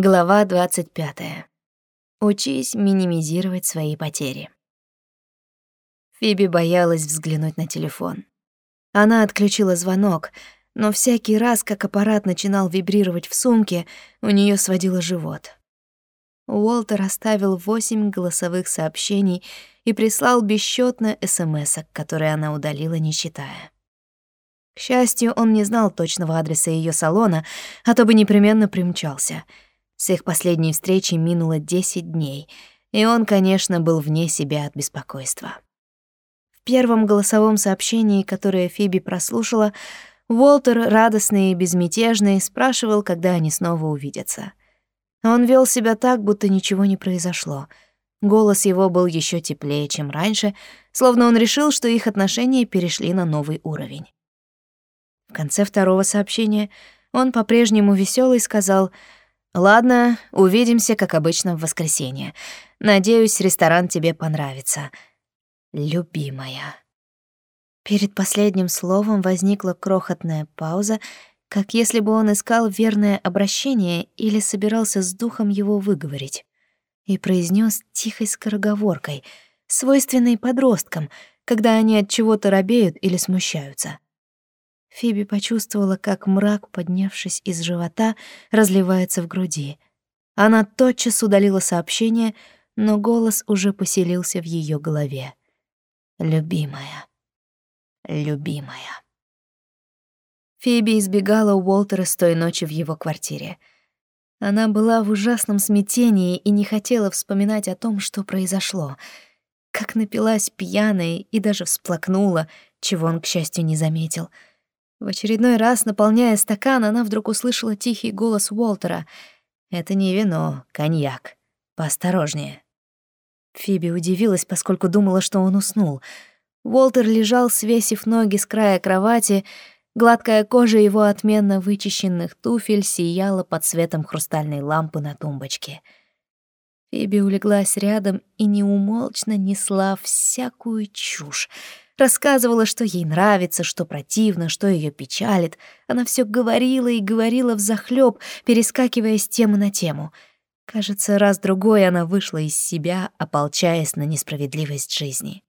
Глава 25. Учись минимизировать свои потери. Фиби боялась взглянуть на телефон. Она отключила звонок, но всякий раз, как аппарат начинал вибрировать в сумке, у неё сводило живот. Уолтер оставил восемь голосовых сообщений и прислал бесчётно смсок, которые она удалила, не читая. К счастью, он не знал точного адреса её салона, а то бы непременно примчался — с их последней встречи минуло 10 дней, и он, конечно, был вне себя от беспокойства. В первом голосовом сообщении, которое Фиби прослушала, Уолтер, радостный и безмятежный, спрашивал, когда они снова увидятся. Он вел себя так, будто ничего не произошло. Голос его был еще теплее, чем раньше, словно он решил, что их отношения перешли на новый уровень. В конце второго сообщения он по-прежнему веселый сказал — Ладно, увидимся, как обычно, в воскресенье. Надеюсь, ресторан тебе понравится. Любимая. Перед последним словом возникла крохотная пауза, как если бы он искал верное обращение или собирался с духом его выговорить, и произнес тихой скороговоркой, свойственной подросткам, когда они от чего-то робеют или смущаются. Фиби почувствовала, как мрак, поднявшись из живота, разливается в груди. Она тотчас удалила сообщение, но голос уже поселился в ее голове. «Любимая, любимая». Фиби избегала Уолтера с той ночи в его квартире. Она была в ужасном смятении и не хотела вспоминать о том, что произошло. Как напилась пьяной и даже всплакнула, чего он, к счастью, не заметил — в очередной раз, наполняя стакан, она вдруг услышала тихий голос Уолтера. «Это не вино, коньяк. Поосторожнее». Фиби удивилась, поскольку думала, что он уснул. Уолтер лежал, свесив ноги с края кровати, гладкая кожа его отменно вычищенных туфель сияла под светом хрустальной лампы на тумбочке. Фиби улеглась рядом и неумолчно несла всякую чушь — Рассказывала, что ей нравится, что противно, что ее печалит. Она все говорила и говорила взахлёб, перескакивая с темы на тему. Кажется, раз-другой она вышла из себя, ополчаясь на несправедливость жизни.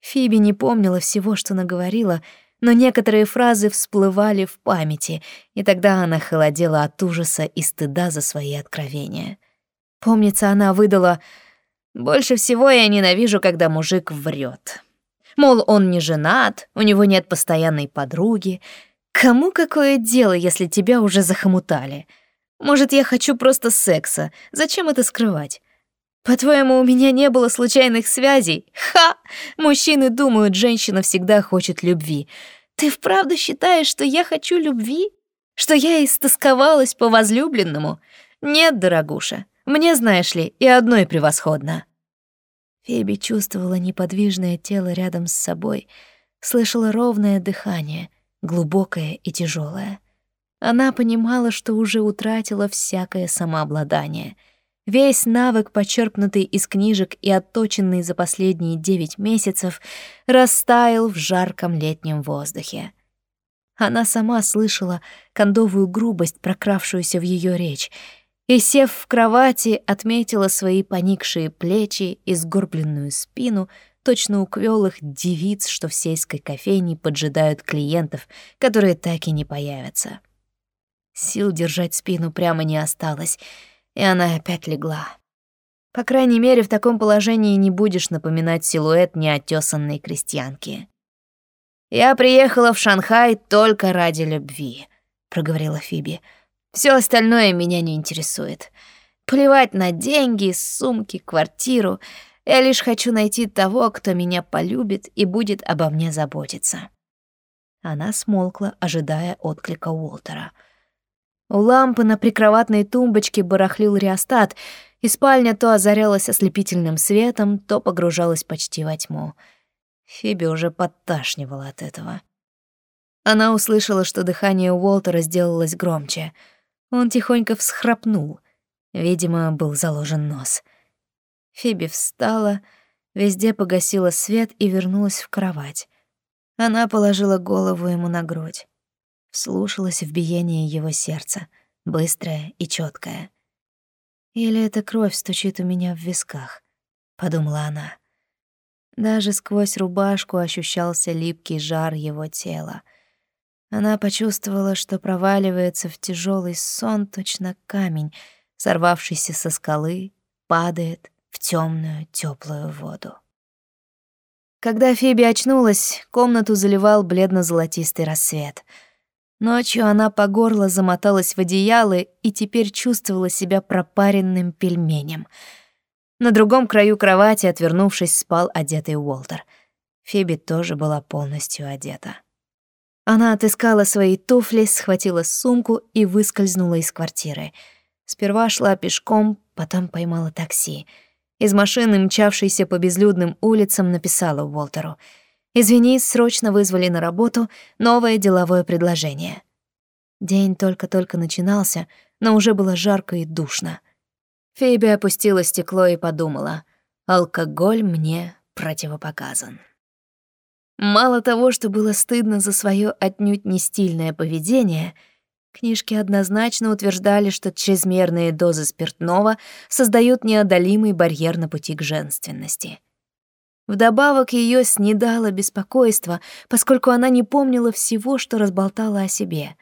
Фиби не помнила всего, что наговорила, но некоторые фразы всплывали в памяти, и тогда она холодела от ужаса и стыда за свои откровения. Помнится, она выдала «Больше всего я ненавижу, когда мужик врет. Мол, он не женат, у него нет постоянной подруги. Кому какое дело, если тебя уже захомутали? Может, я хочу просто секса. Зачем это скрывать? По-твоему, у меня не было случайных связей? Ха! Мужчины думают, женщина всегда хочет любви. Ты вправду считаешь, что я хочу любви? Что я истосковалась по возлюбленному? Нет, дорогуша, мне, знаешь ли, и одной превосходно. Феби чувствовала неподвижное тело рядом с собой, слышала ровное дыхание, глубокое и тяжелое. Она понимала, что уже утратила всякое самообладание. Весь навык, почерпнутый из книжек и отточенный за последние девять месяцев, растаял в жарком летнем воздухе. Она сама слышала кондовую грубость, прокравшуюся в ее речь, и, сев в кровати, отметила свои поникшие плечи и сгорбленную спину, точно у квёлых девиц, что в сельской кофейне поджидают клиентов, которые так и не появятся. Сил держать спину прямо не осталось, и она опять легла. По крайней мере, в таком положении не будешь напоминать силуэт неотесанной крестьянки. «Я приехала в Шанхай только ради любви», — проговорила Фиби. Все остальное меня не интересует. Плевать на деньги, сумки, квартиру. Я лишь хочу найти того, кто меня полюбит и будет обо мне заботиться». Она смолкла, ожидая отклика Уолтера. У лампы на прикроватной тумбочке барахлил реостат, и спальня то озарялась ослепительным светом, то погружалась почти во тьму. Фиби уже подташнивала от этого. Она услышала, что дыхание Уолтера сделалось громче — он тихонько всхрапнул. Видимо, был заложен нос. Фиби встала, везде погасила свет и вернулась в кровать. Она положила голову ему на грудь. Вслушалась в биение его сердца, быстрое и чёткое. Или эта кровь стучит у меня в висках, подумала она. Даже сквозь рубашку ощущался липкий жар его тела. Она почувствовала, что проваливается в тяжелый сон, точно камень, сорвавшийся со скалы, падает в темную теплую воду. Когда Фиби очнулась, комнату заливал бледно-золотистый рассвет. Ночью она по горло замоталась в одеяло и теперь чувствовала себя пропаренным пельменем. На другом краю кровати, отвернувшись, спал одетый Уолтер. Фиби тоже была полностью одета. Она отыскала свои туфли, схватила сумку и выскользнула из квартиры. Сперва шла пешком, потом поймала такси — из машины, мчавшейся по безлюдным улицам, написала Уолтеру. «Извини, срочно вызвали на работу новое деловое предложение». День только-только начинался, но уже было жарко и душно. Фейби опустила стекло и подумала, «Алкоголь мне противопоказан». Мало того, что было стыдно за свое отнюдь не стильное поведение — Книжки однозначно утверждали, что чрезмерные дозы спиртного создают неодолимый барьер на пути к женственности. Вдобавок ее снедало беспокойство, поскольку она не помнила всего, что разболтала о себе.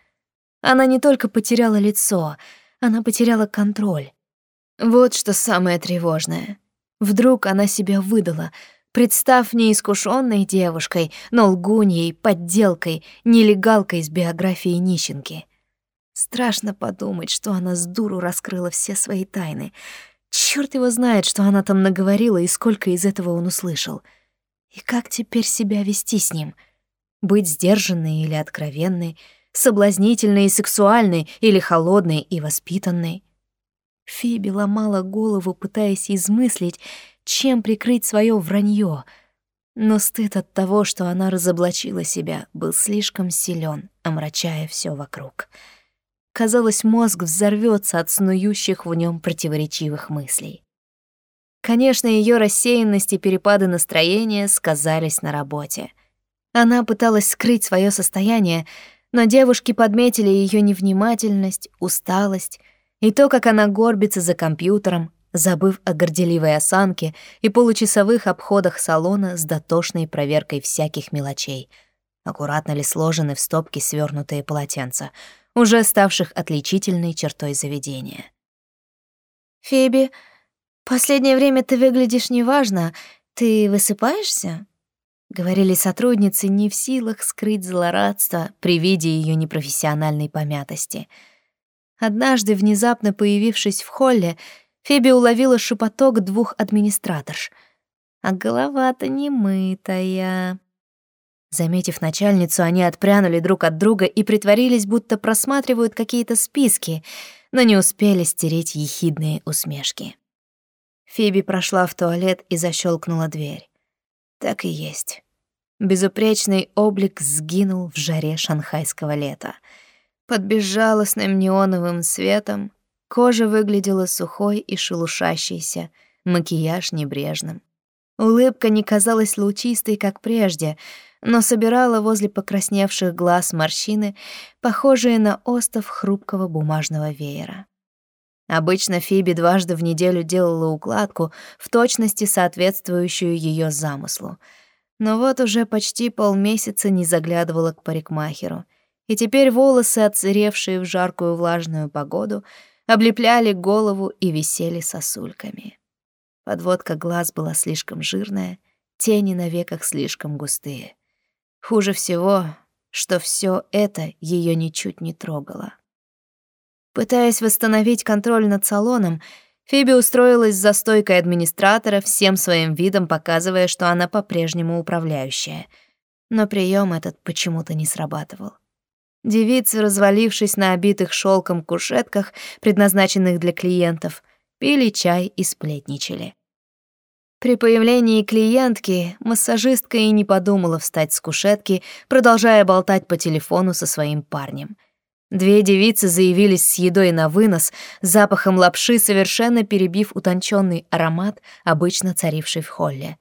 Она не только потеряла лицо, она потеряла контроль. Вот что самое тревожное. Вдруг она себя выдала, представ неискушенной девушкой, но лгуньей, подделкой, нелегалкой с биографией нищенки — Страшно подумать, что она с дуру раскрыла все свои тайны. Чёрт его знает, что она там наговорила и сколько из этого он услышал. И как теперь себя вести с ним? Быть сдержанной или откровенной, соблазнительной и сексуальной или холодной и воспитанной? Фиби ломала голову, пытаясь измыслить, чем прикрыть своё вранье. Но стыд от того, что она разоблачила себя, был слишком силен, омрачая все вокруг. Казалось, мозг взорвется от снующих в нем противоречивых мыслей. Конечно, ее рассеянность и перепады настроения сказались на работе. Она пыталась скрыть свое состояние, но девушки подметили ее невнимательность, усталость и то, как она горбится за компьютером, забыв о горделивой осанке и получасовых обходах салона с дотошной проверкой всяких мелочей. Аккуратно ли сложены в стопки свернутые полотенца — уже ставших отличительной чертой заведения. «Феби, последнее время ты выглядишь неважно. Ты высыпаешься?» — говорили сотрудницы, не в силах скрыть злорадство при виде ее непрофессиональной помятости. Однажды, внезапно появившись в холле, Феби уловила шепоток двух администраторш. «А голова-то не мытая». Заметив начальницу, они отпрянули друг от друга и притворились, будто просматривают какие-то списки, но не успели стереть ехидные усмешки. Фиби прошла в туалет и защелкнула дверь. Так и есть. Безупречный облик сгинул в жаре шанхайского лета. Под безжалостным неоновым светом кожа выглядела сухой и шелушащейся, макияж небрежным. Улыбка не казалась лучистой, как прежде — но собирала возле покрасневших глаз морщины, похожие на остов хрупкого бумажного веера. Обычно Фиби дважды в неделю делала укладку, в точности соответствующую ее замыслу. Но вот уже почти полмесяца не заглядывала к парикмахеру, и теперь волосы, отсыревшие в жаркую влажную погоду, облепляли голову и висели сосульками. Подводка глаз была слишком жирная, тени на веках слишком густые. Хуже всего, что все это ее ничуть не трогало. Пытаясь восстановить контроль над салоном, Фиби устроилась за стойкой администратора, всем своим видом показывая, что она по-прежнему управляющая. Но прием этот почему-то не срабатывал. Девицы, развалившись на обитых шелком кушетках, предназначенных для клиентов, пили чай и сплетничали. При появлении клиентки массажистка и не подумала встать с кушетки, продолжая болтать по телефону со своим парнем. Две девицы заявились с едой на вынос, запахом лапши совершенно перебив утонченный аромат, обычно царивший в холле.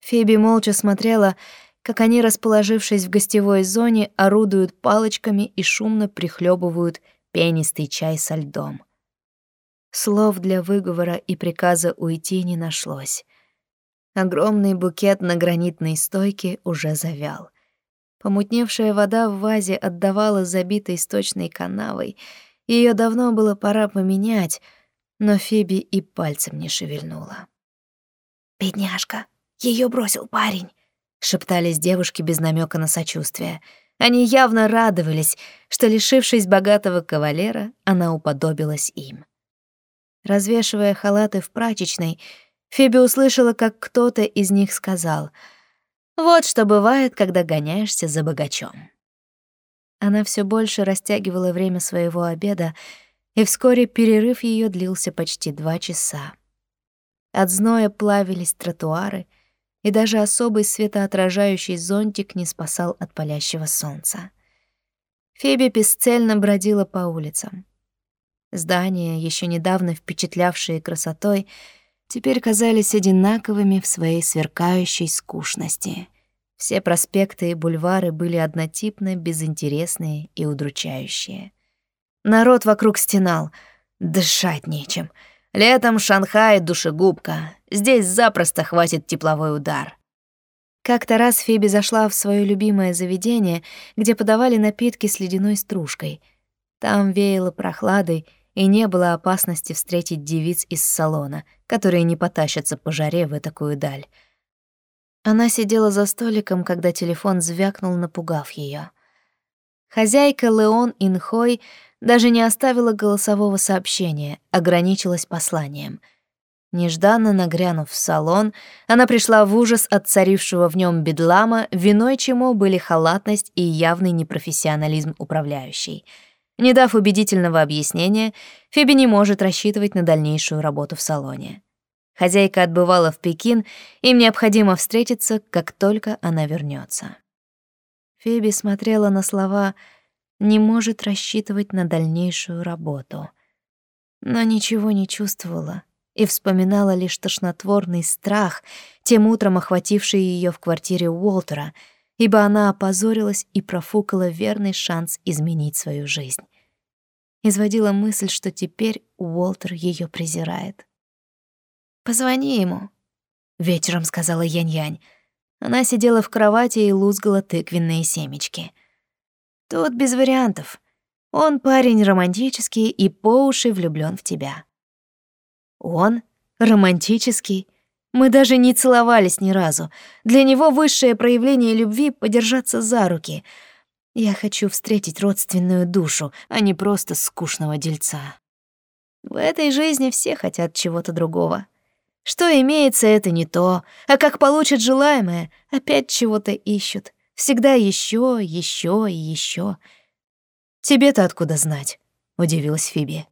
Феби молча смотрела, как они, расположившись в гостевой зоне, орудуют палочками и шумно прихлебывают пенистый чай со льдом. Слов для выговора и приказа уйти не нашлось. Огромный букет на гранитной стойке уже завял. Помутневшая вода в вазе отдавала забитой сточной канавой. Ее давно было пора поменять, но Фиби и пальцем не шевельнула. «Бедняжка, ее бросил парень», — шептались девушки без намека на сочувствие. Они явно радовались, что, лишившись богатого кавалера, она уподобилась им. Развешивая халаты в прачечной, Фиби услышала, как кто-то из них сказал «Вот что бывает, когда гоняешься за богачом». Она все больше растягивала время своего обеда, и вскоре перерыв ее длился почти два часа. От зноя плавились тротуары, и даже особый светоотражающий зонтик не спасал от палящего солнца. Фиби бесцельно бродила по улицам. Здания, еще недавно впечатлявшие красотой, теперь казались одинаковыми в своей сверкающей скучности. Все проспекты и бульвары были однотипно безинтересные и удручающие. Народ вокруг стенал. Дышать нечем. Летом Шанхай — душегубка. Здесь запросто хватит тепловой удар. Как-то раз Фиби зашла в свое любимое заведение, где подавали напитки с ледяной стружкой. Там веяло прохладой, и не было опасности встретить девиц из салона, которые не потащатся по жаре в такую даль. Она сидела за столиком, когда телефон звякнул, напугав ее. Хозяйка Леон Инхой даже не оставила голосового сообщения, ограничилась посланием. Нежданно нагрянув в салон, она пришла в ужас от царившего в нем бедлама, виной чему были халатность и явный непрофессионализм управляющей — не дав убедительного объяснения, Фиби не может рассчитывать на дальнейшую работу в салоне. Хозяйка отбывала в Пекин, им необходимо встретиться, как только она вернется. Фиби смотрела на слова «не может рассчитывать на дальнейшую работу», но ничего не чувствовала и вспоминала лишь тошнотворный страх, тем утром охвативший ее в квартире Уолтера — ибо она опозорилась и профукала верный шанс изменить свою жизнь. Изводила мысль, что теперь Уолтер ее презирает. «Позвони ему», — вечером сказала Янь-Янь. Она сидела в кровати и лузгала тыквенные семечки. «Тут без вариантов. Он парень романтический и по уши влюблён в тебя». «Он? Романтический? Мы даже не целовались ни разу. Для него высшее проявление любви — подержаться за руки. Я хочу встретить родственную душу, а не просто скучного дельца. В этой жизни все хотят чего-то другого. Что имеется, это не то, а как получат желаемое, опять чего-то ищут. Всегда еще, еще и еще. «Тебе-то откуда знать?» — удивилась Фиби.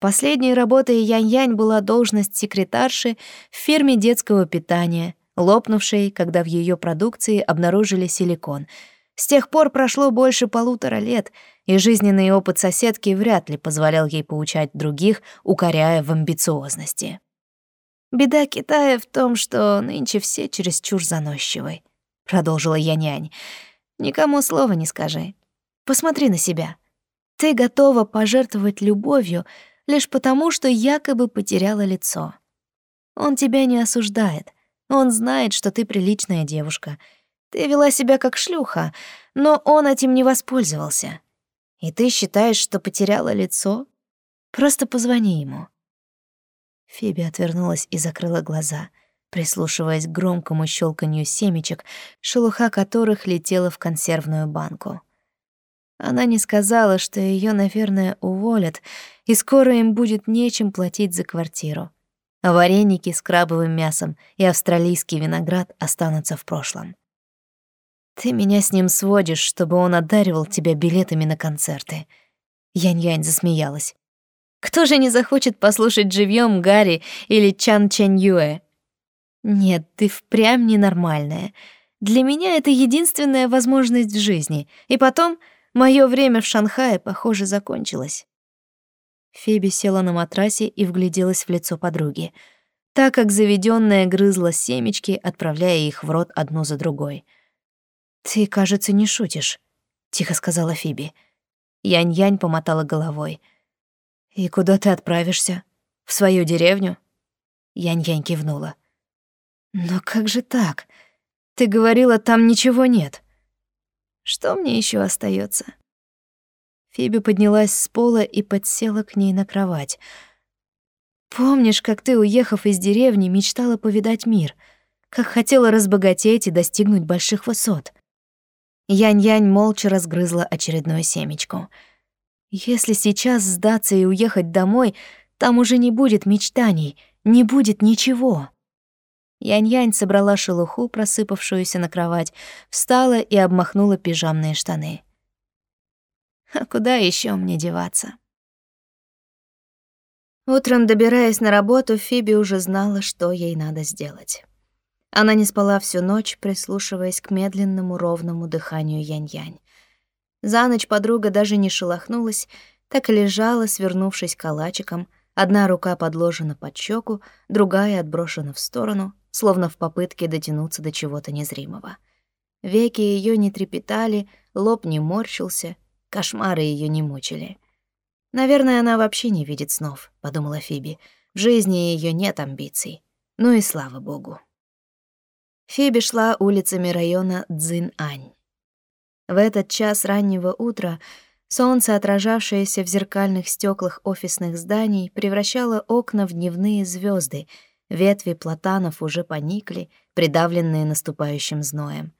Последней работой Янь-Янь была должность секретарши в фирме детского питания, лопнувшей, когда в ее продукции обнаружили силикон. С тех пор прошло больше полутора лет, и жизненный опыт соседки вряд ли позволял ей поучать других, укоряя в амбициозности. «Беда Китая в том, что нынче все чересчур заносчивы», — продолжила Янь-Янь. «Никому слова не скажи. Посмотри на себя. Ты готова пожертвовать любовью, лишь потому, что якобы потеряла лицо. Он тебя не осуждает. Он знает, что ты приличная девушка. Ты вела себя как шлюха, но он этим не воспользовался. И ты считаешь, что потеряла лицо? Просто позвони ему». Фиби отвернулась и закрыла глаза, прислушиваясь к громкому щелканью семечек, шелуха которых летела в консервную банку. Она не сказала, что ее, наверное, уволят, и скоро им будет нечем платить за квартиру. А вареники с крабовым мясом и австралийский виноград останутся в прошлом. Ты меня с ним сводишь, чтобы он одаривал тебя билетами на концерты. Янь-Янь засмеялась. Кто же не захочет послушать живьем Гарри или Чан Чэнь Юэ? Нет, ты впрямь ненормальная. Для меня это единственная возможность в жизни. И потом Моё время в Шанхае, похоже, закончилось. Феби села на матрасе и вгляделась в лицо подруги, так как заведённая грызла семечки, отправляя их в рот одну за другой. «Ты, кажется, не шутишь», — тихо сказала Фиби. Янь-Янь помотала головой. «И куда ты отправишься? В свою деревню?» Янь-Янь кивнула. «Но как же так? Ты говорила, там ничего нет». «Что мне еще остается? Фиби поднялась с пола и подсела к ней на кровать. «Помнишь, как ты, уехав из деревни, мечтала повидать мир? Как хотела разбогатеть и достигнуть больших высот?» Янь-Янь молча разгрызла очередное семечко. «Если сейчас сдаться и уехать домой, там уже не будет мечтаний, не будет ничего». Янь-Янь собрала шелуху, просыпавшуюся на кровать, встала и обмахнула пижамные штаны. А куда еще мне деваться? Утром, добираясь на работу, Фиби уже знала, что ей надо сделать. Она не спала всю ночь, прислушиваясь к медленному ровному дыханию Янь-Янь. За ночь подруга даже не шелохнулась, так и лежала, свернувшись калачиком, одна рука подложена под щеку, другая отброшена в сторону, словно в попытке дотянуться до чего-то незримого. Веки ее не трепетали, лоб не морщился — Кошмары ее не мучили. «Наверное, она вообще не видит снов», — подумала Фиби. «В жизни ее нет амбиций. Ну и слава богу». Фиби шла улицами района Цзин-Ань. В этот час раннего утра солнце, отражавшееся в зеркальных стеклах офисных зданий, превращало окна в дневные звезды. Ветви платанов уже поникли, придавленные наступающим зноем.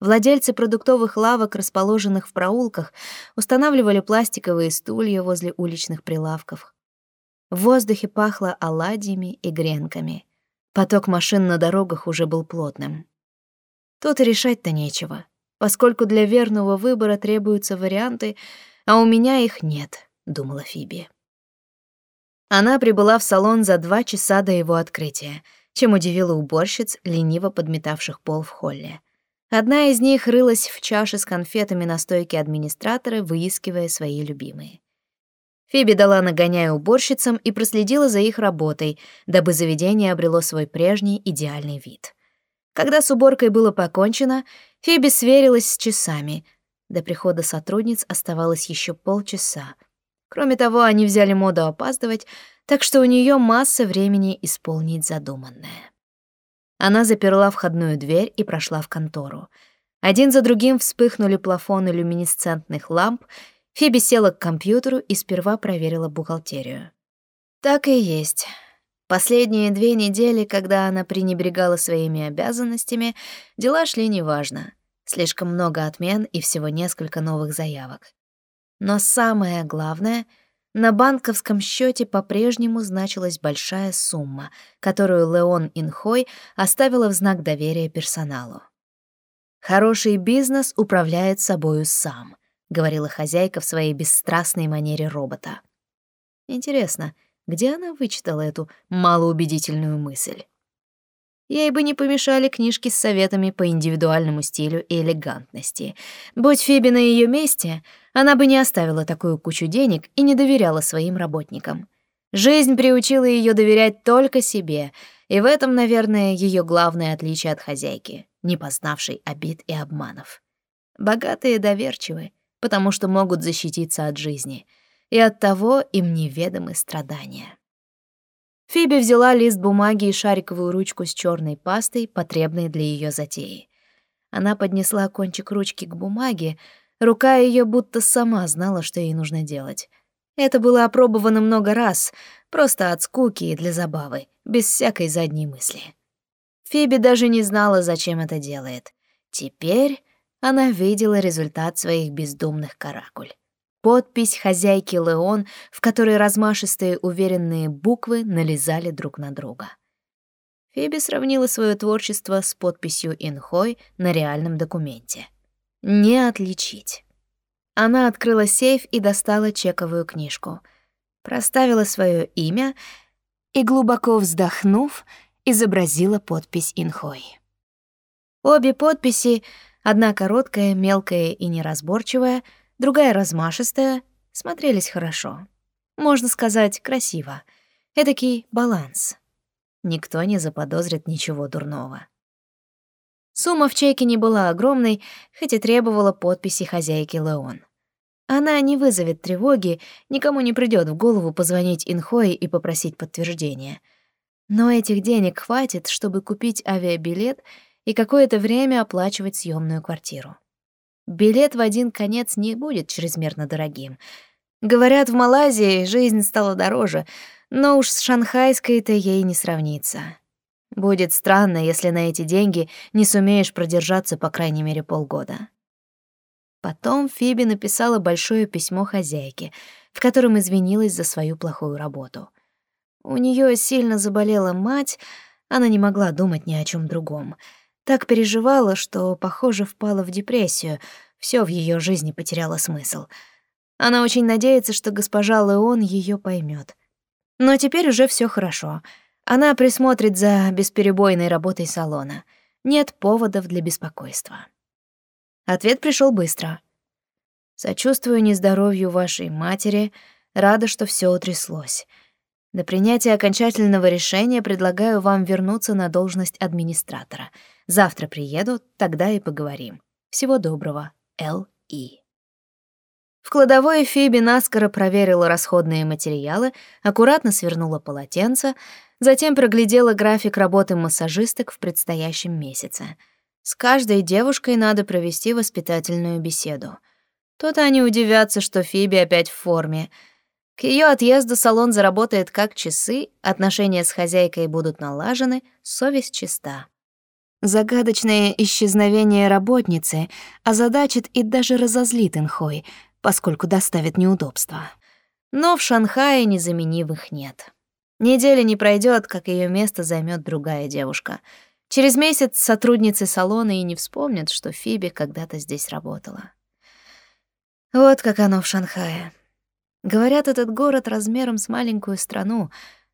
Владельцы продуктовых лавок, расположенных в проулках, устанавливали пластиковые стулья возле уличных прилавков. В воздухе пахло оладьями и гренками. Поток машин на дорогах уже был плотным. Тут и решать-то нечего, поскольку для верного выбора требуются варианты, а у меня их нет, думала Фиби. Она прибыла в салон за два часа до его открытия, чем удивила уборщиц, лениво подметавших пол в холле. Одна из них рылась в чаше с конфетами на стойке администратора, выискивая свои любимые. Фиби дала нагоняя уборщицам и проследила за их работой, дабы заведение обрело свой прежний идеальный вид. Когда с уборкой было покончено, Фиби сверилась с часами. До прихода сотрудниц оставалось еще полчаса. Кроме того, они взяли моду опаздывать, так что у нее масса времени исполнить задуманное. Она заперла входную дверь и прошла в контору. Один за другим вспыхнули плафоны люминесцентных ламп, Фиби села к компьютеру и сперва проверила бухгалтерию. Так и есть. Последние две недели, когда она пренебрегала своими обязанностями, дела шли неважно. Слишком много отмен и всего несколько новых заявок. Но самое главное — на банковском счете по-прежнему значилась большая сумма, которую Леон Инхой оставила в знак доверия персоналу. «Хороший бизнес управляет собою сам», — говорила хозяйка в своей бесстрастной манере робота. Интересно, где она вычитала эту малоубедительную мысль? Ей бы не помешали книжки с советами по индивидуальному стилю и элегантности. Будь Фиби на ее месте, она бы не оставила такую кучу денег и не доверяла своим работникам. Жизнь приучила ее доверять только себе, и в этом, наверное, ее главное отличие от хозяйки, не познавшей обид и обманов. Богатые доверчивы, потому что могут защититься от жизни, и от того им неведомы страдания. Фиби взяла лист бумаги и шариковую ручку с черной пастой, потребной для ее затеи. Она поднесла кончик ручки к бумаге, рука ее будто сама знала, что ей нужно делать. Это было опробовано много раз, просто от скуки и для забавы, без всякой задней мысли. Фиби даже не знала, зачем это делает. Теперь она видела результат своих бездумных каракуль. Подпись хозяйки Леон, в которой размашистые уверенные буквы налезали друг на друга. Фиби сравнила свое творчество с подписью Инхой на реальном документе. Не отличить. Она открыла сейф и достала чековую книжку. Проставила свое имя и, глубоко вздохнув, изобразила подпись Инхой. Обе подписи, одна короткая, мелкая и неразборчивая — другая размашистая, смотрелись хорошо. Можно сказать, красиво. Эдакий баланс. Никто не заподозрит ничего дурного. Сумма в чеке не была огромной, хоть и требовала подписи хозяйки Леон. Она не вызовет тревоги, никому не придёт в голову позвонить Инхой и попросить подтверждения. Но этих денег хватит, чтобы купить авиабилет и какое-то время оплачивать съемную квартиру. Билет в один конец не будет чрезмерно дорогим. Говорят, в Малайзии жизнь стала дороже, но уж с шанхайской-то ей не сравнится. Будет странно, если на эти деньги не сумеешь продержаться по крайней мере полгода. Потом Фиби написала большое письмо хозяйке, в котором извинилась за свою плохую работу. У нее сильно заболела мать, она не могла думать ни о чем другом. Так переживала, что, похоже, впала в депрессию, все в ее жизни потеряло смысл. Она очень надеется, что госпожа Леон ее поймет. Но теперь уже все хорошо. Она присмотрит за бесперебойной работой салона. Нет поводов для беспокойства. Ответ пришел быстро. «Сочувствую нездоровью вашей матери, рада, что все утряслось. До принятия окончательного решения предлагаю вам вернуться на должность администратора. Завтра приеду, тогда и поговорим. Всего доброго, Л. И. В кладовой Фиби наскоро проверила расходные материалы, аккуратно свернула полотенце, затем проглядела график работы массажисток в предстоящем месяце — с каждой девушкой надо провести воспитательную беседу. То-то они удивятся, что Фиби опять в форме. К ее отъезду салон заработает как часы, отношения с хозяйкой будут налажены, совесть чиста. Загадочное исчезновение работницы озадачит и даже разозлит Инхой, поскольку доставит неудобства. Но в Шанхае незаменимых нет. Неделя не пройдет, как ее место займет другая девушка — Через месяц сотрудницы салона и не вспомнят, что Фиби когда-то здесь работала. Вот как оно в Шанхае. Говорят, этот город размером с маленькую страну,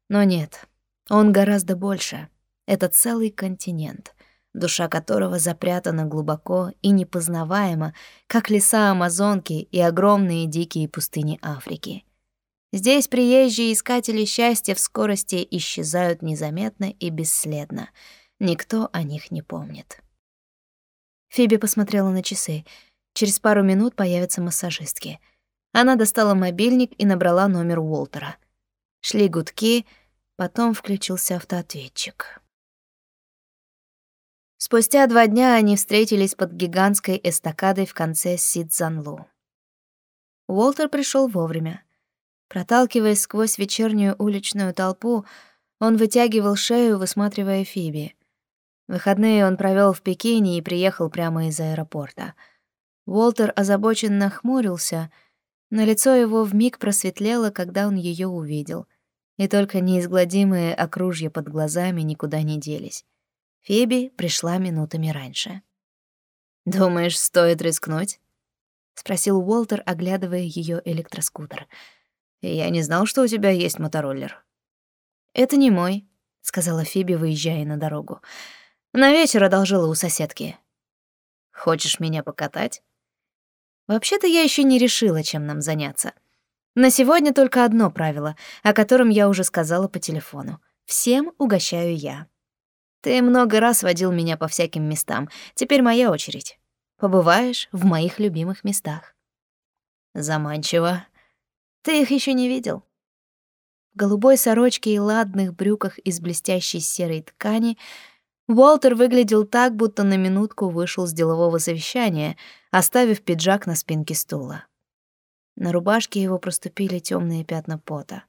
но нет, он гораздо больше. Это целый континент, душа которого запрятана глубоко и непознаваемо, как леса Амазонки и огромные дикие пустыни Африки. Здесь приезжие искатели счастья в скорости исчезают незаметно и бесследно — Никто о них не помнит. Фиби посмотрела на часы. Через пару минут появятся массажистки. Она достала мобильник и набрала номер Уолтера. Шли гудки, потом включился автоответчик. Спустя два дня они встретились под гигантской эстакадой в конце Сидзанлу. Уолтер пришел вовремя. Проталкиваясь сквозь вечернюю уличную толпу, он вытягивал шею, высматривая Фиби. Выходные он провел в Пекине и приехал прямо из аэропорта. Уолтер озабоченно хмурился, но лицо его вмиг просветлело, когда он ее увидел, и только неизгладимые окружья под глазами никуда не делись. Феби пришла минутами раньше. «Думаешь, стоит рискнуть?» — спросил Уолтер, оглядывая ее электроскутер. «Я не знал, что у тебя есть мотороллер». «Это не мой», — сказала Фиби, выезжая на дорогу. На вечер одолжила у соседки. Хочешь меня покатать? Вообще-то я еще не решила, чем нам заняться. На сегодня только одно правило, о котором я уже сказала по телефону. Всем угощаю я. Ты много раз водил меня по всяким местам. Теперь моя очередь. Побываешь в моих любимых местах. Заманчиво. Ты их еще не видел? В голубой сорочке и ладных брюках из блестящей серой ткани — Уолтер выглядел так, будто на минутку вышел с делового совещания, оставив пиджак на спинке стула. На рубашке его проступили темные пятна пота.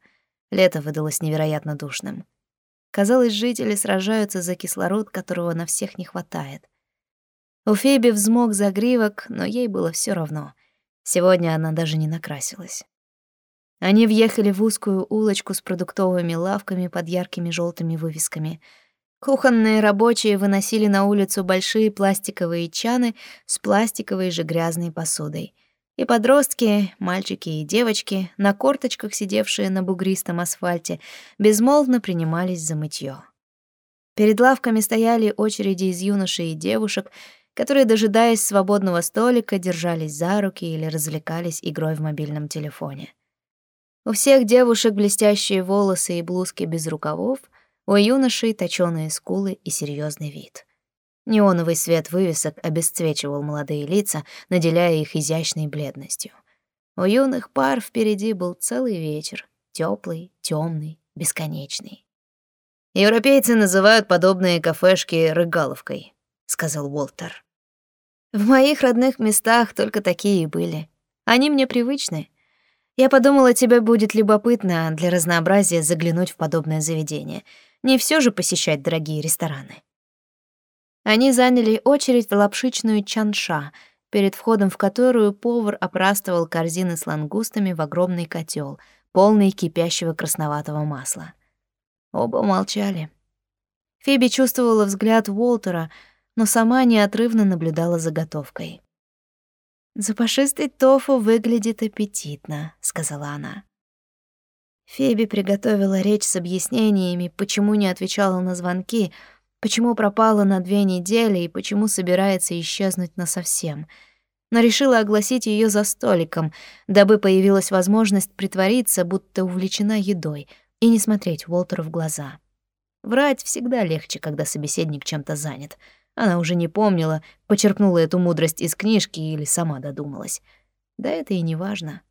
Лето выдалось невероятно душным. Казалось, жители сражаются за кислород, которого на всех не хватает. У Феби взмок загривок, но ей было все равно. Сегодня она даже не накрасилась. Они въехали в узкую улочку с продуктовыми лавками под яркими желтыми вывесками — Кухонные рабочие выносили на улицу большие пластиковые чаны с пластиковой же грязной посудой. И подростки, мальчики и девочки, на корточках сидевшие на бугристом асфальте, безмолвно принимались за мытьё. Перед лавками стояли очереди из юношей и девушек, которые, дожидаясь свободного столика, держались за руки или развлекались игрой в мобильном телефоне. У всех девушек блестящие волосы и блузки без рукавов — у юношей точёные скулы и серьезный вид. Неоновый свет вывесок обесцвечивал молодые лица, наделяя их изящной бледностью. У юных пар впереди был целый вечер, теплый, темный, бесконечный. «Европейцы называют подобные кафешки рыгаловкой», — сказал Уолтер. «В моих родных местах только такие и были. Они мне привычны. Я подумала, тебе будет любопытно для разнообразия заглянуть в подобное заведение. Не все же посещать дорогие рестораны». Они заняли очередь в лапшичную чанша, перед входом в которую повар опрастывал корзины с лангустами в огромный котел, полный кипящего красноватого масла. Оба молчали. Фиби чувствовала взгляд Уолтера, но сама неотрывно наблюдала за готовкой. «Запашистый тофу выглядит аппетитно», — сказала она. Фиби приготовила речь с объяснениями, почему не отвечала на звонки, почему пропала на две недели и почему собирается исчезнуть насовсем. Но решила огласить ее за столиком, дабы появилась возможность притвориться, будто увлечена едой, и не смотреть Уолтеру в глаза. Врать всегда легче, когда собеседник чем-то занят. Она уже не помнила, почерпнула эту мудрость из книжки или сама додумалась. Да это и не важно.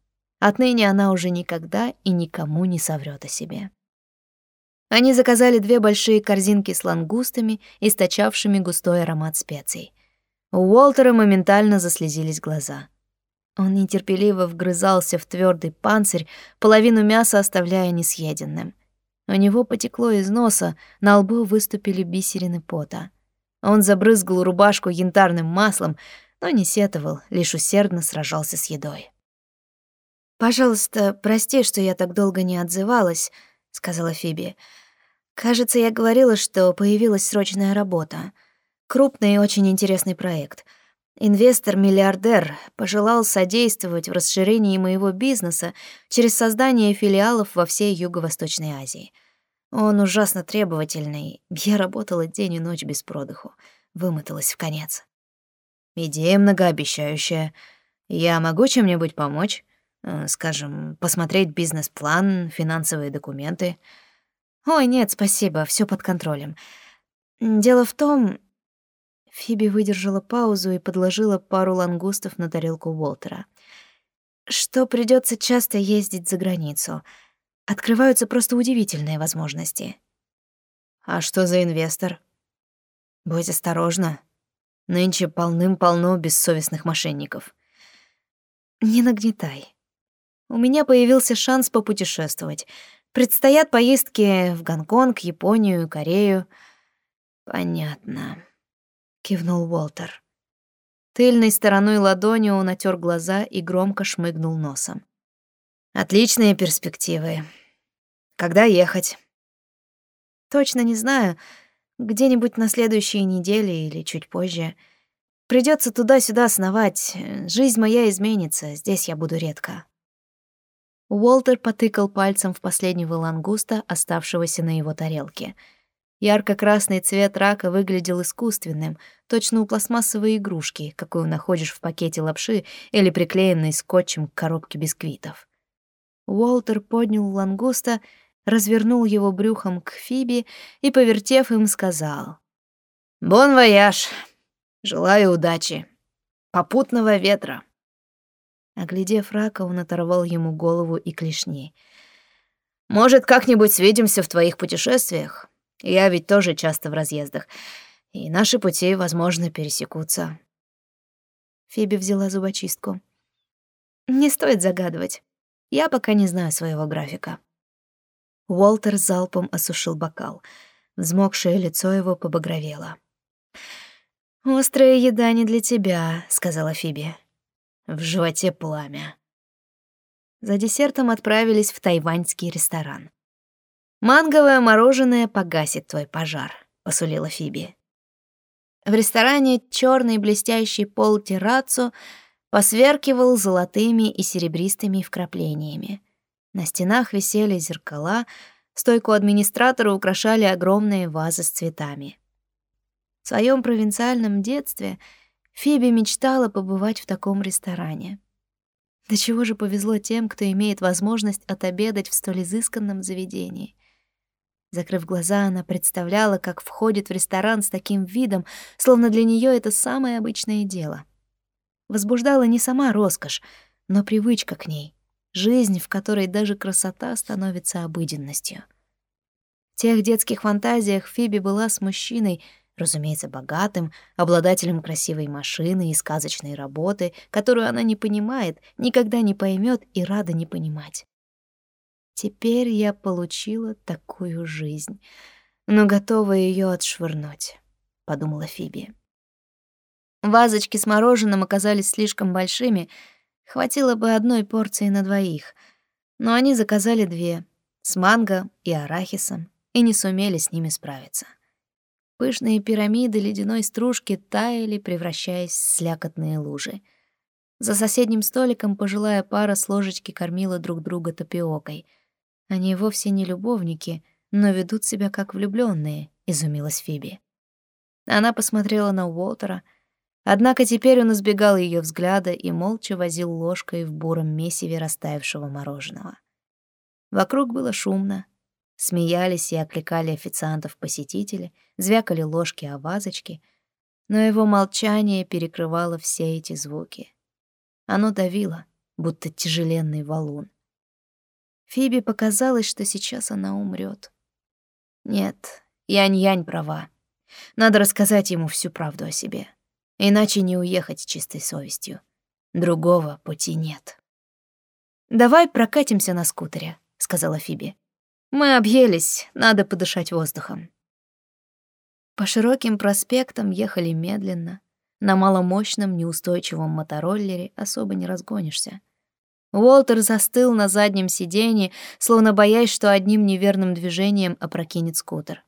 Отныне она уже никогда и никому не соврёт о себе. Они заказали две большие корзинки с лангустами, источавшими густой аромат специй. У Уолтера моментально заслезились глаза. Он нетерпеливо вгрызался в твердый панцирь, половину мяса оставляя несъеденным. У него потекло из носа, на лбу выступили бисерины пота. Он забрызгал рубашку янтарным маслом, но не сетовал, лишь усердно сражался с едой. «Пожалуйста, прости, что я так долго не отзывалась», — сказала Фиби. «Кажется, я говорила, что появилась срочная работа. Крупный и очень интересный проект. Инвестор-миллиардер пожелал содействовать в расширении моего бизнеса через создание филиалов во всей Юго-Восточной Азии. Он ужасно требовательный. Я работала день и ночь без продыху. Вымоталась в конец. Идея многообещающая. Я могу чем-нибудь помочь? Э, скажем, посмотреть бизнес-план, финансовые документы? Ой, нет, спасибо, все под контролем. Дело в том, Фиби выдержала паузу и подложила пару лангустов на тарелку Уолтера. Что придется часто ездить за границу. Открываются просто удивительные возможности. А что за инвестор? Будь осторожна. Нынче полным-полно бессовестных мошенников. Не нагнетай. У меня появился шанс попутешествовать. Предстоят поездки в Гонконг, Японию, Корею. Понятно кивнул Уолтер. Тыльной стороной ладони он отер глаза и громко шмыгнул носом. Отличные перспективы. Когда ехать? Точно не знаю. Где-нибудь на следующей неделе или чуть позже. Придется туда-сюда сновать. Жизнь моя изменится, здесь я буду редко. Уолтер потыкал пальцем в последнего лангуста, оставшегося на его тарелке — Ярко-красный цвет рака выглядел искусственным, точно у пластмассовой игрушки, какую находишь в пакете лапши или приклеенной скотчем к коробке бисквитов. Уолтер поднял лангуста, развернул его брюхом к Фиби и, повертев им, сказал. «Бон вояж! Желаю удачи! Попутного ветра!» Оглядев рака, он оторвал ему голову и клешни. «Может, как-нибудь свидимся в твоих путешествиях? Я ведь тоже часто в разъездах, и наши пути, возможно, пересекутся. Фиби взяла зубочистку. Не стоит загадывать. Я пока не знаю своего графика. Уолтер залпом осушил бокал. Взмокшее лицо его побагровело. «Острая еда не для тебя», — сказала Фиби. В животе пламя. За десертом отправились в тайваньский ресторан. «Манговое мороженое погасит твой пожар», — посулила Фиби. В ресторане черный блестящий пол террацу посверкивал золотыми и серебристыми вкраплениями. На стенах висели зеркала, стойку администратора украшали огромные вазы с цветами. В своем провинциальном детстве Фиби мечтала побывать в таком ресторане. До чего же повезло тем, кто имеет возможность отобедать в столь изысканном заведении. Закрыв глаза, она представляла, как входит в ресторан с таким видом, словно для нее это самое обычное дело. Возбуждала не сама роскошь, но привычка к ней, жизнь, в которой даже красота становится обыденностью. В тех детских фантазиях Фиби была с мужчиной, разумеется, богатым, обладателем красивой машины и сказочной работы, которую она не понимает, никогда не поймет и рада не понимать. Теперь я получила такую жизнь, но готова ее отшвырнуть, подумала Фиби. Вазочки с мороженым оказались слишком большими, хватило бы одной порции на двоих, но они заказали две — с манго и арахисом, и не сумели с ними справиться. Пышные пирамиды ледяной стружки таяли, превращаясь в слякотные лужи. За соседним столиком пожилая пара с ложечки кормила друг друга тапиокой. Они вовсе не любовники, но ведут себя как влюбленные, изумилась Фиби. Она посмотрела на Уолтера, однако теперь он избегал ее взгляда и молча возил ложкой в буром месиве растаявшего мороженого. Вокруг было шумно, Смеялись и окликали официантов посетители, звякали ложки о вазочки, но его молчание перекрывало все эти звуки. Оно давило, будто тяжеленный валун. Фиби показалось, что сейчас она умрет. Нет, Янь-Янь права. Надо рассказать ему всю правду о себе. Иначе не уехать чистой совестью. Другого пути нет. «Давай прокатимся на скутере», — сказала Фиби. Мы объелись, надо подышать воздухом. По широким проспектам ехали медленно. На маломощном, неустойчивом мотороллере особо не разгонишься. Уолтер застыл на заднем сиденье, словно боясь, что одним неверным движением опрокинет скутер.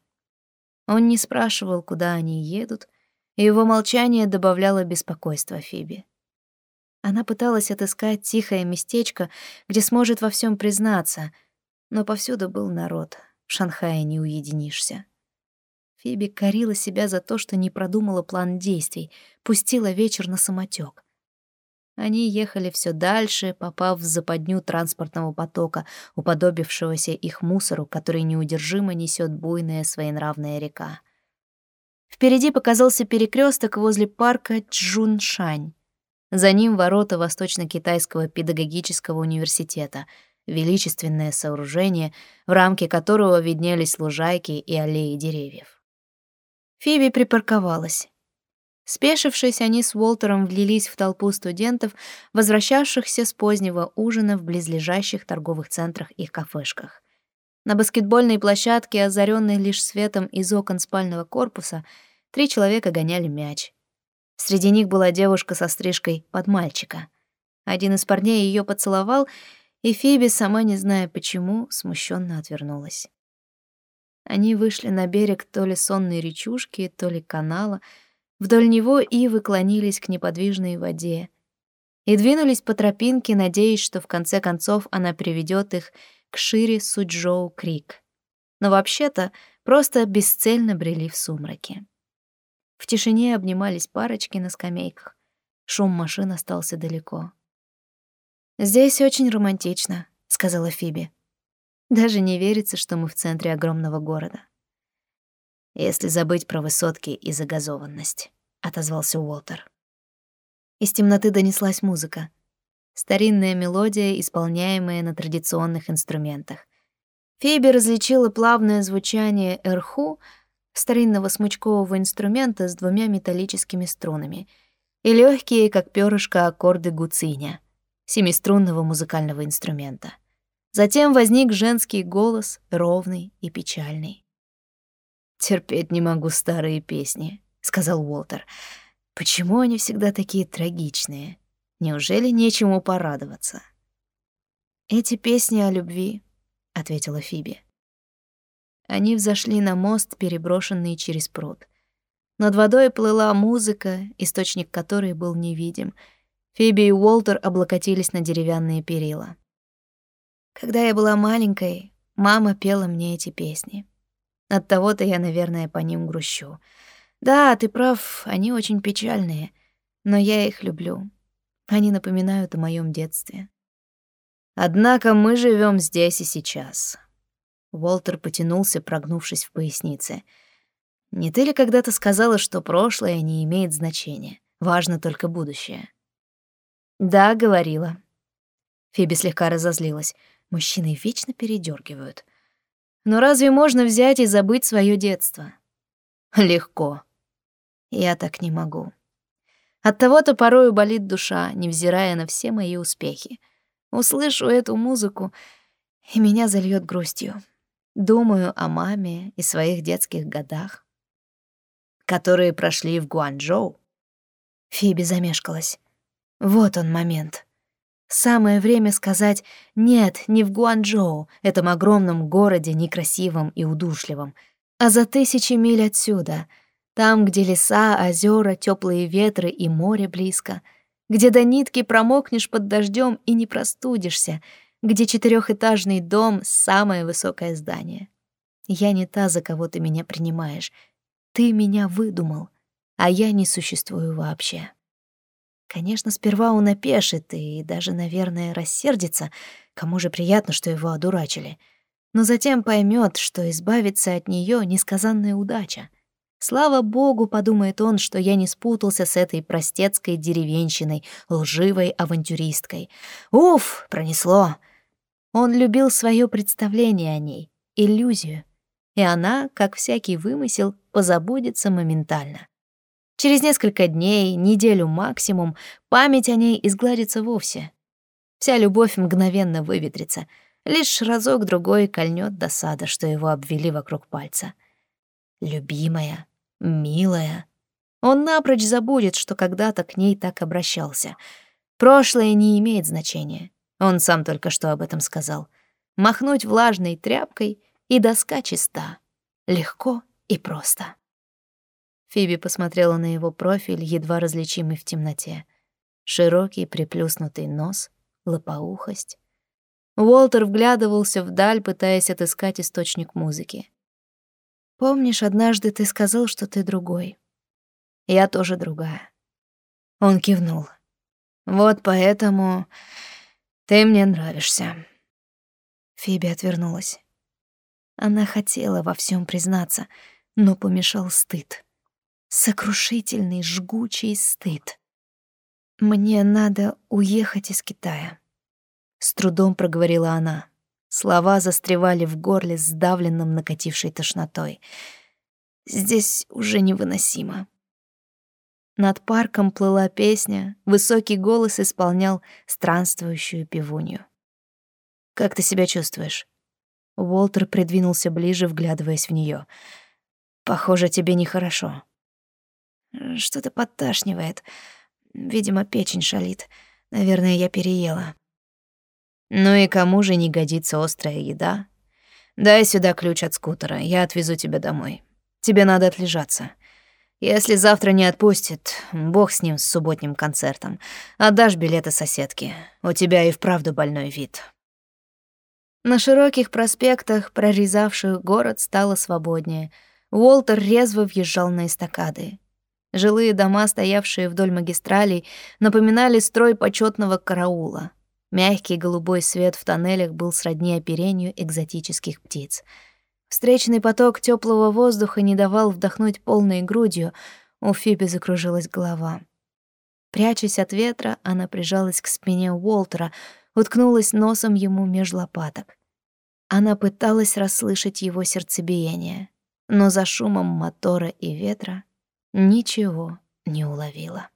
Он не спрашивал, куда они едут, и его молчание добавляло беспокойства Фиби. Она пыталась отыскать тихое местечко, где сможет во всем признаться — но повсюду был народ. В Шанхае не уединишься. Фиби корила себя за то, что не продумала план действий, пустила вечер на самотек. Они ехали все дальше, попав в западню транспортного потока, уподобившегося их мусору, который неудержимо несет буйная своенравная река. Впереди показался перекресток возле парка Чжуншань. За ним ворота Восточно-Китайского педагогического университета — величественное сооружение, в рамке которого виднелись лужайки и аллеи деревьев. Фиби припарковалась. Спешившись, они с Уолтером влились в толпу студентов, возвращавшихся с позднего ужина в близлежащих торговых центрах и кафешках. На баскетбольной площадке, озаренной лишь светом из окон спального корпуса, три человека гоняли мяч. Среди них была девушка со стрижкой под мальчика. Один из парней ее поцеловал, и Фиби, сама не зная почему, смущенно отвернулась. Они вышли на берег то ли сонной речушки, то ли канала. Вдоль него и выклонились к неподвижной воде. И двинулись по тропинке, надеясь, что в конце концов она приведет их к шире Суджоу-Крик. Но вообще-то просто бесцельно брели в сумраке. В тишине обнимались парочки на скамейках. Шум машин остался далеко. «Здесь очень романтично», — сказала Фиби. «Даже не верится, что мы в центре огромного города». «Если забыть про высотки и загазованность», — отозвался Уолтер. Из темноты донеслась музыка. Старинная мелодия, исполняемая на традиционных инструментах. Фиби различила плавное звучание эрху, старинного смычкового инструмента с двумя металлическими струнами, и легкие, как перышко, аккорды гуциня — семиструнного музыкального инструмента. Затем возник женский голос, ровный и печальный. «Терпеть не могу старые песни», — сказал Уолтер. «Почему они всегда такие трагичные? Неужели нечему порадоваться?» «Эти песни о любви», — ответила Фиби. Они взошли на мост, переброшенный через пруд. Над водой плыла музыка, источник которой был невидим — Фиби и Уолтер облокотились на деревянные перила. Когда я была маленькой, мама пела мне эти песни. От того-то я, наверное, по ним грущу. Да, ты прав, они очень печальные, но я их люблю. Они напоминают о моем детстве. Однако мы живем здесь и сейчас. Уолтер потянулся, прогнувшись в пояснице. Не ты ли когда-то сказала, что прошлое не имеет значения, важно только будущее? Да, говорила. Фиби слегка разозлилась. Мужчины вечно передергивают. Но разве можно взять и забыть свое детство? Легко. Я так не могу. От того-то порою болит душа, невзирая на все мои успехи. Услышу эту музыку, и меня зальет грустью. Думаю о маме и своих детских годах, которые прошли в Гуанчжоу. Фиби замешкалась. Вот он момент. Самое время сказать «нет, не в Гуанчжоу, этом огромном городе, некрасивом и удушливом», а за тысячи миль отсюда, там, где леса, озера, теплые ветры и море близко, где до нитки промокнешь под дождем и не простудишься, где четырехэтажный дом — самое высокое здание. Я не та, за кого ты меня принимаешь. Ты меня выдумал, а я не существую вообще. Конечно, сперва он опешит и даже, наверное, рассердится, кому же приятно, что его одурачили — но затем поймет, что избавиться от нее несказанная удача. Слава богу, подумает он, что я не спутался с этой простецкой деревенщиной, лживой авантюристкой. Уф, пронесло. Он любил свое представление о ней, иллюзию. И она, как всякий вымысел, позабудется моментально. Через несколько дней, неделю максимум, память о ней изгладится вовсе. Вся любовь мгновенно выветрится — Лишь разок-другой кольнет досада, что его обвели вокруг пальца. Любимая, милая. Он напрочь забудет, что когда-то к ней так обращался. Прошлое не имеет значения. Он сам только что об этом сказал. Махнуть влажной тряпкой, и доска чиста. Легко и просто. Фиби посмотрела на его профиль, едва различимый в темноте. Широкий приплюснутый нос, лопоухость, Уолтер вглядывался вдаль, пытаясь отыскать источник музыки. «Помнишь, однажды ты сказал, что ты другой? Я тоже другая». Он кивнул. «Вот поэтому ты мне нравишься». Фиби отвернулась. Она хотела во всем признаться, но помешал стыд. Сокрушительный, жгучий стыд. «Мне надо уехать из Китая», с трудом проговорила она. Слова застревали в горле, сдавленным накатившей тошнотой. Здесь уже невыносимо. Над парком плыла песня, высокий голос исполнял странствующую певунью. «Как ты себя чувствуешь?» Уолтер придвинулся ближе, вглядываясь в нее. «Похоже, тебе нехорошо». «Что-то подташнивает. Видимо, печень шалит. Наверное, я переела». Ну и кому же не годится острая еда? Дай сюда ключ от скутера, я отвезу тебя домой. Тебе надо отлежаться. Если завтра не отпустит, бог с ним с субботним концертом. Отдашь билеты соседке. У тебя и вправду больной вид. На широких проспектах, прорезавших город, стало свободнее. Уолтер резво въезжал на эстакады. Жилые дома, стоявшие вдоль магистралей, напоминали строй почетного караула — Мягкий голубой свет в тоннелях был сродни оперению экзотических птиц. Встречный поток теплого воздуха не давал вдохнуть полной грудью, у Фиби закружилась голова. Прячась от ветра, она прижалась к спине Уолтера, уткнулась носом ему меж лопаток. Она пыталась расслышать его сердцебиение, но за шумом мотора и ветра ничего не уловила.